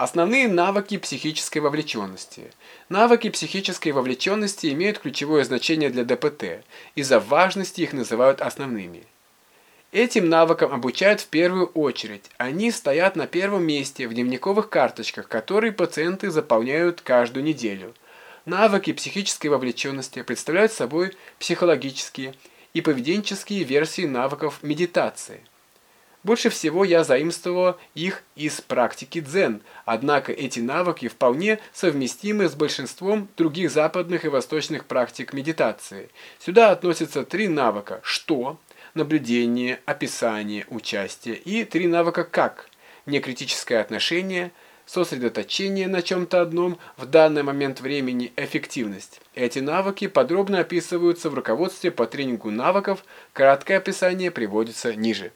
Основные навыки психической вовлеченности. Навыки психической вовлеченности имеют ключевое значение для ДПТ. Из-за важности их называют основными. Этим навыкам обучают в первую очередь. Они стоят на первом месте в дневниковых карточках, которые пациенты заполняют каждую неделю. Навыки психической вовлеченности представляют собой психологические и поведенческие версии навыков медитации. Больше всего я заимствовал их из практики дзен, однако эти навыки вполне совместимы с большинством других западных и восточных практик медитации. Сюда относятся три навыка «что», наблюдение, описание, участие и три навыка «как», некритическое отношение – сосредоточение на чем-то одном, в данный момент времени эффективность. Эти навыки подробно описываются в руководстве по тренингу навыков, краткое описание приводится ниже.